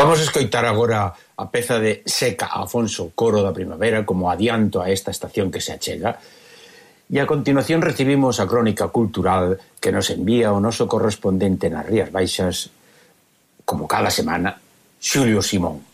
Vamos a escoitar agora a peza de Seca Afonso Coro da Primavera como adianto a esta estación que se achega E a continuación recibimos a crónica cultural que nos envía o noso correspondente nas Rías Baixas, como cada semana, Xulio Simón.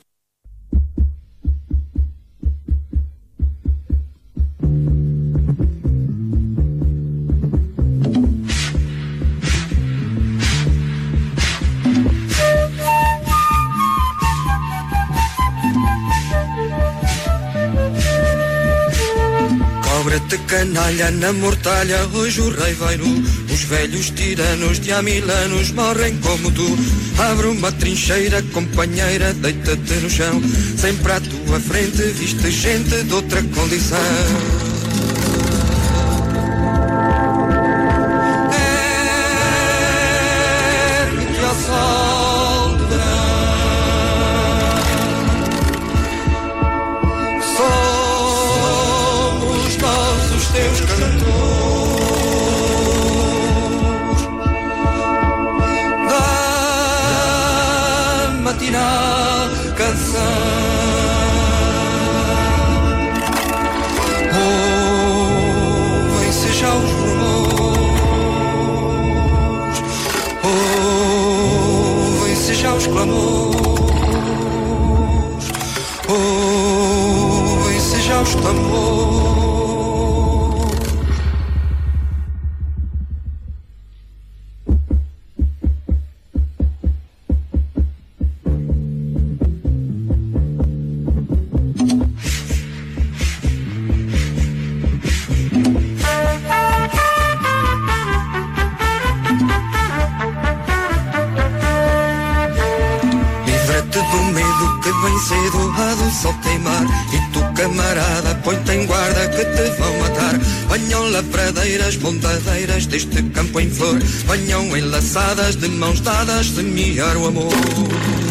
Cobra-te canalha na mortalha, hoje o rei vai nu. Os velhos tiranos de há mil anos morrem como tu. Abre uma trincheira, companheira, deita-te no chão. Sempre à tua frente viste gente de outra condição. teus clamores. Ouve, seja os clamores. Vem cedo há do sol queimar E tu camarada põe-te em guarda que te vão matar. Venham lavradeiras, bondadeiras deste campo em flor. Venham enlaçadas de mãos dadas semear o amor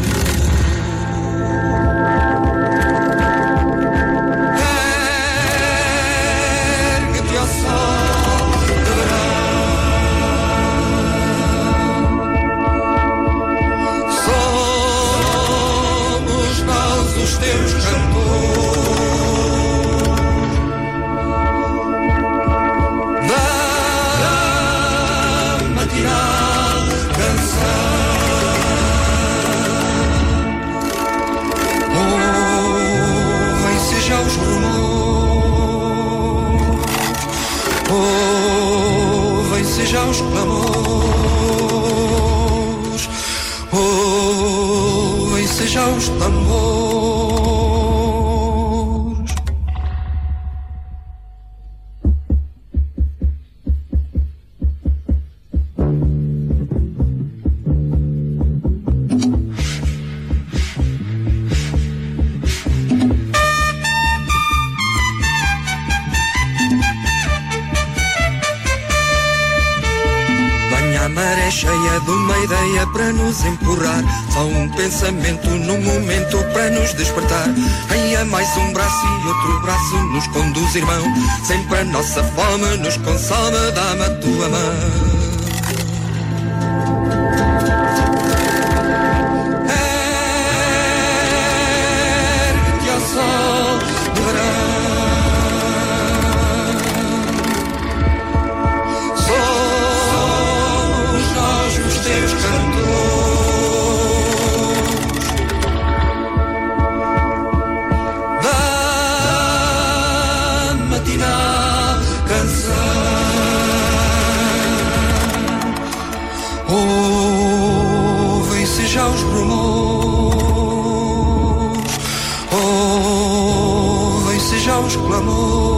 para nos empurrar. Só um pensamento no momento para nos despertar. Aí há mais um braço e outro braço nos conduz, irmão. Sempre a nossa fome nos consome, dá-me a tua mão. Ouvem-se já os rumores, ouvem-se já os clamores,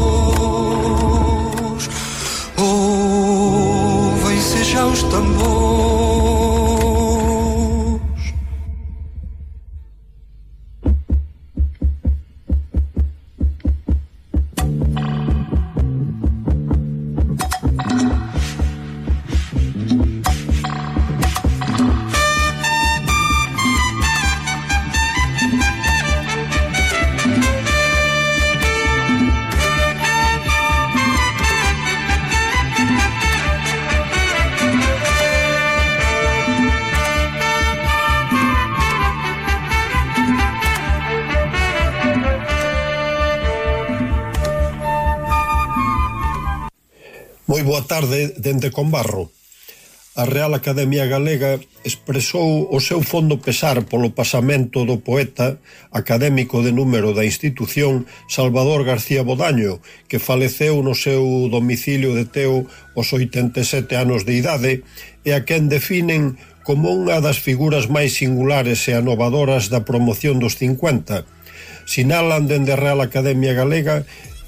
tarde dende Conbarro. A Real Academia Galega expresou o seu fondo pesar polo pasamento do poeta académico de número da institución Salvador García Bodaño, que faleceu no seu domicilio de Teo aos 87 anos de idade e a quen definen como unha das figuras máis singulares e anovadoras da promoción dos 50. Sinalan dende a Real Academia Galega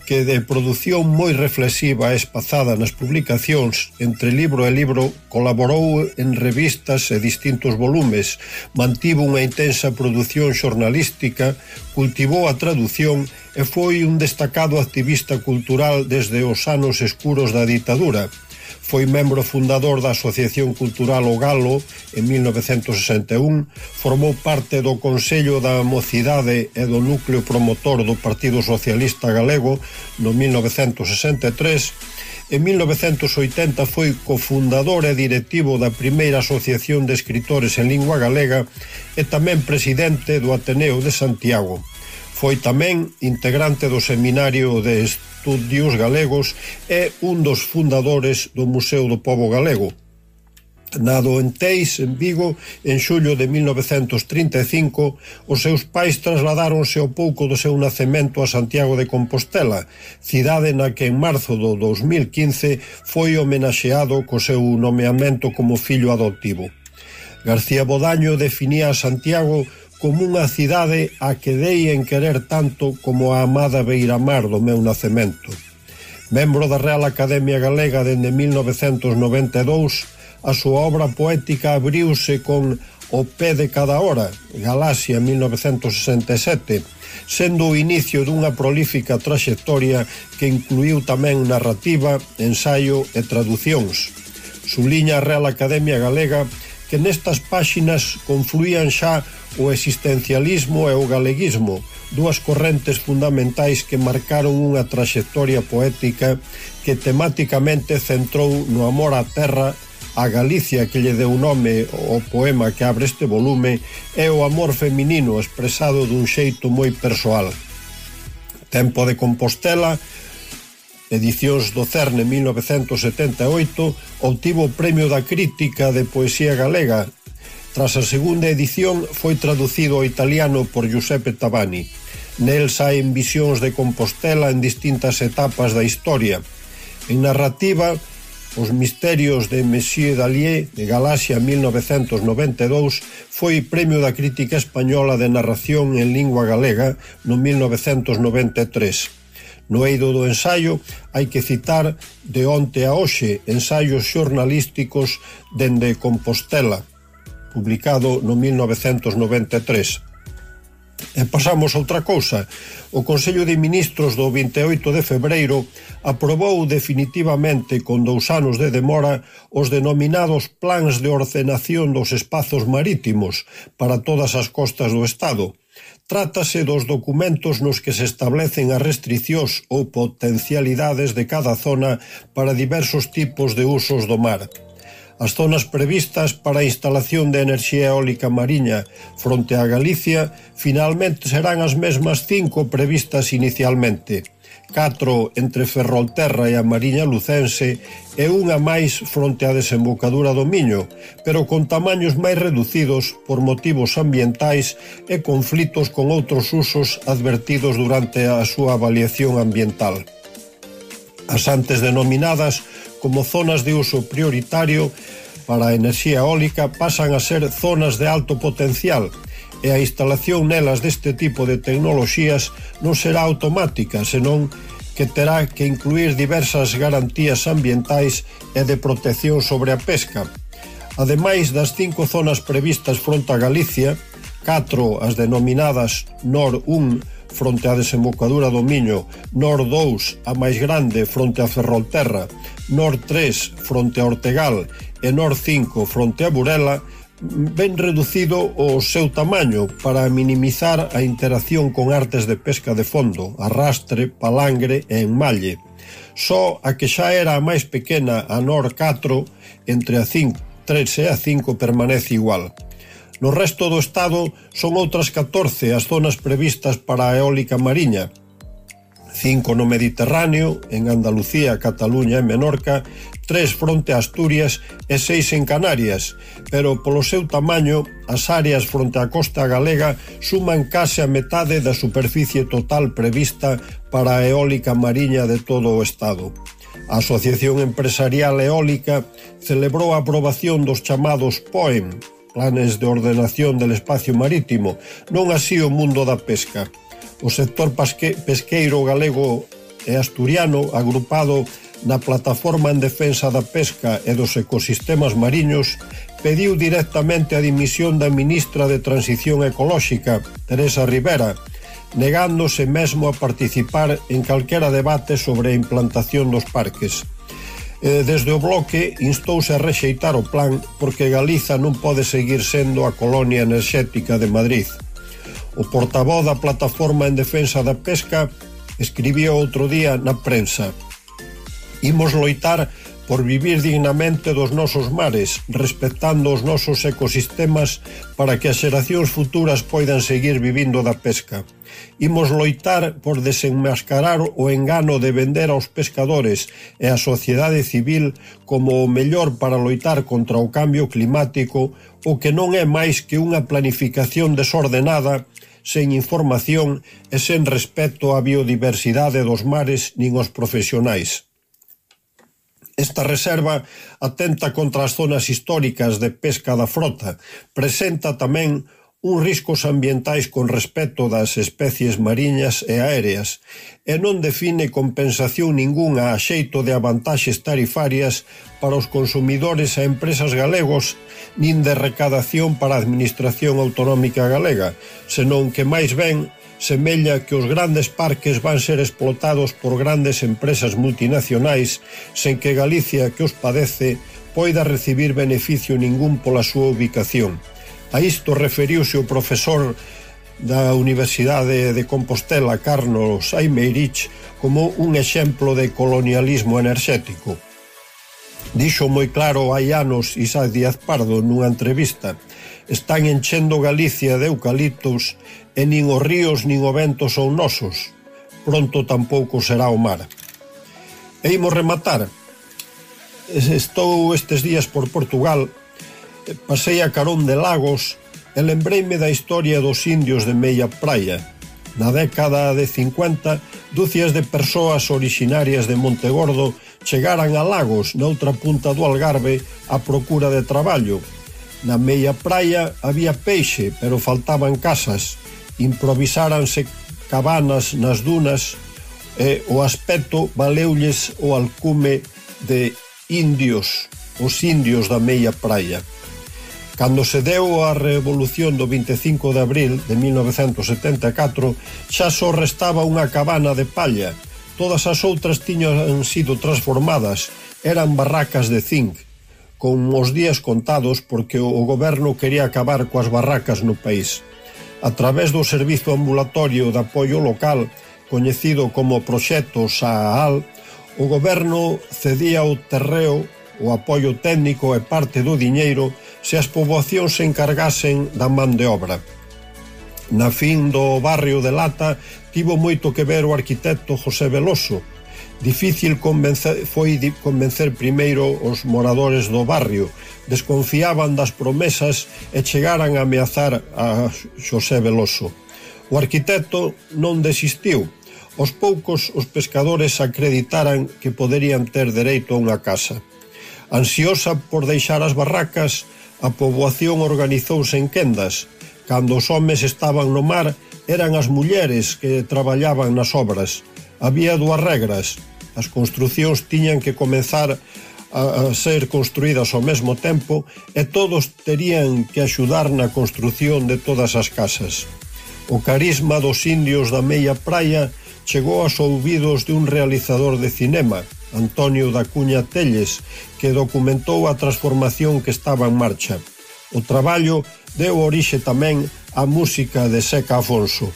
que de produción moi reflexiva e espazada nas publicacións entre libro e libro, colaborou en revistas e distintos volumes, mantivo unha intensa produción xornalística, cultivou a traducción e foi un destacado activista cultural desde os anos escuros da ditadura. Foi membro fundador da Asociación Cultural O Galo en 1961, formou parte do Consello da Mocidade e do núcleo promotor do Partido Socialista Galego no 1963 En 1980 foi cofundador e directivo da primeira Asociación de Escritores en Lingua Galega e tamén presidente do Ateneo de Santiago. Foi tamén integrante do Seminario de Estudios Galegos e un dos fundadores do Museo do Pobo Galego. Nado en Teis, en Vigo, en xullo de 1935, os seus pais trasladáronse ao pouco do seu nacemento a Santiago de Compostela, cidade na que en marzo do 2015 foi homenaxeado co seu nomeamento como fillo adoptivo. García Bodaño definía a Santiago como unha cidade a que dei en querer tanto como a amada Beiramar do meu nacemento. Membro da Real Academia Galega dende 1992, a súa obra poética abriuse con O pé de cada hora, Galaxia 1967, sendo o inicio dunha prolífica traxectoria que incluiu tamén narrativa, ensaio e traducións. Suliña a Real Academia Galega que nestas páxinas confluían xa o existencialismo e o galeguismo, dúas correntes fundamentais que marcaron unha traxectoria poética que temáticamente centrou no amor á terra a Galicia que lle deu nome ao poema que abre este volume e o amor feminino expresado dun xeito moi persoal. Tempo de Compostela, Edicións do Cerne 1978 obtivo o Premio da Crítica de Poesía Galega. Tras a segunda edición foi traducido ao italiano por Giuseppe Tabani. Nel saen visións de Compostela en distintas etapas da historia. En narrativa, Os misterios de Monsieur Dallier de Galaxia 1992 foi premio da crítica española de narración en lingua galega no 1993. No eido do ensaio hai que citar de onte a hoxe ensaios xornalísticos dende Compostela, publicado no 1993. E pasamos a outra cousa. O Consello de Ministros do 28 de febreiro aprobou definitivamente con dous anos de demora os denominados plans de ordenación dos espazos marítimos para todas as costas do Estado Trátase dos documentos nos que se establecen as restriccións ou potencialidades de cada zona para diversos tipos de usos do mar. As zonas previstas para a instalación de enerxía eólica mariña fronte a Galicia finalmente serán as mesmas cinco previstas inicialmente catro entre Ferrolterra e a Mariña Lucense e unha máis fronte á desembocadura do Miño, pero con tamaños máis reducidos por motivos ambientais e conflitos con outros usos advertidos durante a súa avaliación ambiental. As antes denominadas como zonas de uso prioritario para a enerxía eólica pasan a ser zonas de alto potencial, e a instalación nelas deste tipo de tecnoloxías non será automática, senón que terá que incluir diversas garantías ambientais e de protección sobre a pesca. Ademais das cinco zonas previstas fronte a Galicia, catro as denominadas NOR 1 fronte á desembocadura do Miño, NOR 2 a máis grande fronte a Ferrolterra, NOR 3 fronte a Ortegal e NOR 5 fronte a Burela, ben reducido o seu tamaño para minimizar a interacción con artes de pesca de fondo, arrastre, palangre e enmalle. Só a que xa era a máis pequena, a NOR 4, entre a 5, 3 e a 5 permanece igual. No resto do estado son outras 14 as zonas previstas para a eólica mariña, cinco no Mediterráneo, en Andalucía, Cataluña e Menorca, tres fronte a Asturias e seis en Canarias, pero polo seu tamaño, as áreas fronte á costa galega suman case a metade da superficie total prevista para a eólica mariña de todo o Estado. A Asociación Empresarial Eólica celebrou a aprobación dos chamados POEM, planes de ordenación del espacio marítimo, non así o mundo da pesca o sector pesqueiro galego e asturiano agrupado na plataforma en defensa da pesca e dos ecosistemas mariños pediu directamente a dimisión da ministra de Transición Ecolóxica, Teresa Rivera, negándose mesmo a participar en calquera debate sobre a implantación dos parques. Desde o bloque instouse a rexeitar o plan porque Galiza non pode seguir sendo a colonia enerxética de Madrid. O portavoz da Plataforma en Defensa da Pesca escribiu outro día na prensa Imos loitar por vivir dignamente dos nosos mares, respectando os nosos ecosistemas para que as xeracións futuras poidan seguir vivindo da pesca. Imos loitar por desenmascarar o engano de vender aos pescadores e a sociedade civil como o mellor para loitar contra o cambio climático, o que non é máis que unha planificación desordenada sen información e sen respecto á biodiversidade dos mares nin os profesionais. Esta reserva atenta contra as zonas históricas de pesca da frota, presenta tamén uns riscos ambientais con respecto das especies mariñas e aéreas e non define compensación ningunha a xeito de avantaxes tarifarias para os consumidores e empresas galegos nin de recadación para a Administración Autonómica Galega, senón que máis ben semella que os grandes parques van ser explotados por grandes empresas multinacionais sen que Galicia, que os padece, poida recibir beneficio ningún pola súa ubicación. A isto referiuse o profesor da Universidade de Compostela Carlos Aimeirich como un exemplo de colonialismo enerxético. Dixo moi claro hai anos Isaac Díaz Pardo nunha entrevista están enchendo Galicia de eucaliptos e nin os ríos nin o vento son nosos. Pronto tampouco será o mar. E imos rematar. Estou estes días por Portugal pasei a Carón de Lagos e lembreime da historia dos indios de Meia Praia. Na década de 50, dúcias de persoas orixinarias de Montegordo chegaran a Lagos, noutra punta do Algarve, á procura de traballo. Na Meia Praia había peixe, pero faltaban casas. Improvisáranse cabanas nas dunas e o aspecto valeulles o alcume de indios, os indios da meia praia. Cando se deu a revolución do 25 de abril de 1974, xa só restaba unha cabana de palla. Todas as outras tiñan sido transformadas, eran barracas de zinc, con os días contados porque o goberno quería acabar coas barracas no país. A través do Servizo Ambulatorio de Apoio Local, coñecido como Proxecto Saal, o goberno cedía o terreo, o apoio técnico e parte do diñeiro se as poboacións se encargasen da man de obra. Na fin do barrio de Lata tivo moito que ver o arquitecto José Veloso. Difícil convencer, foi convencer primeiro os moradores do barrio. Desconfiaban das promesas e chegaran a ameazar a José Veloso. O arquitecto non desistiu. Os poucos os pescadores acreditaran que poderían ter dereito a unha casa. Ansiosa por deixar as barracas, A poboación organizouse en quendas. Cando os homes estaban no mar, eran as mulleres que traballaban nas obras. Había dúas regras. As construcións tiñan que comenzar a ser construídas ao mesmo tempo e todos terían que axudar na construción de todas as casas. O carisma dos indios da meia praia chegou aos ouvidos de un realizador de cinema, Antonio da Cuña Telles, que documentou a transformación que estaba en marcha. O traballo deu orixe tamén á música de Seca Afonso.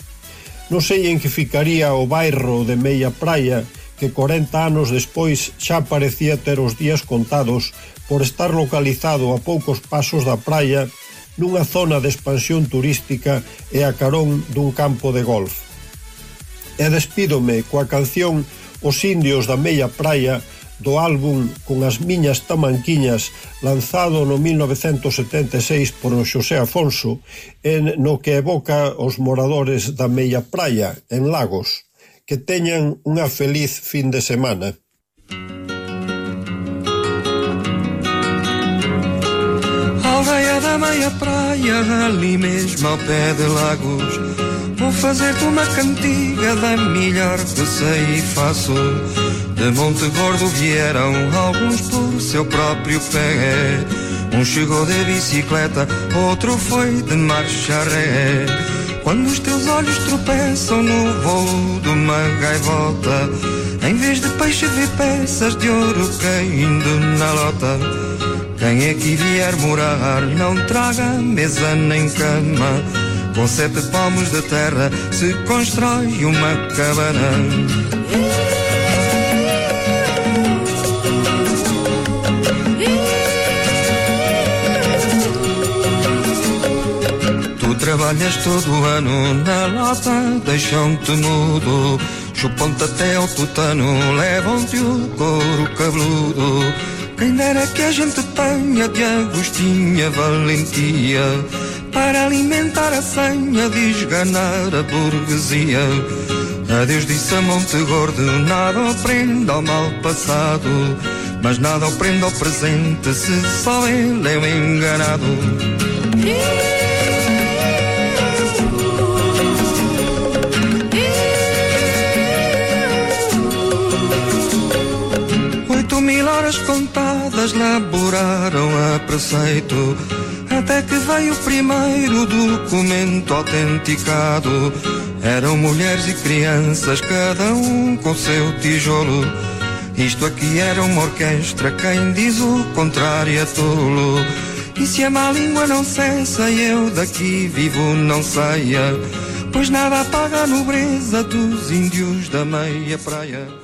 Non sei en que ficaría o bairro de Meia Praia, que 40 anos despois xa parecía ter os días contados por estar localizado a poucos pasos da praia nunha zona de expansión turística e a carón dun campo de golf. E despídome coa canción os indios da meia praia do álbum con as miñas tamanquiñas lanzado no 1976 por Xosé Afonso en no que evoca os moradores da meia praia en Lagos que teñan unha feliz fin de semana. Aldeia da meia praia ali mesmo ao pé de Lagos fazer-te uma cantiga da melhor que sei e faço. De Monte Gordo vieram alguns por seu próprio pé. Um chegou de bicicleta, outro foi de marcha ré. Quando os teus olhos tropeçam no voo de uma gaivota, em vez de peixe vê peças de ouro caindo na lota. Quem é que vier morar, não traga mesa nem cama com sete palmos de terra se constrói uma cabana. Tu trabalhas todo ano na lata, deixam-te mudo. Chupam-te até ao tutano, levam-te o couro cabeludo. Quem dera que a gente tenha de Agostinha valentia para alimentar a senha de esganar a burguesia. Adeus disse a Monte Gordo, nada aprende ao mal passado, mas nada aprende ao presente se só ele é o enganado. Mil horas contadas laboraram a preceito até que veio o primeiro documento autenticado. Eram mulheres e crianças, cada um com seu tijolo. Isto aqui era uma orquestra, quem diz o contrário é tolo. E se a má língua não cessa, eu daqui vivo não saia, pois nada apaga a nobreza dos índios da meia praia.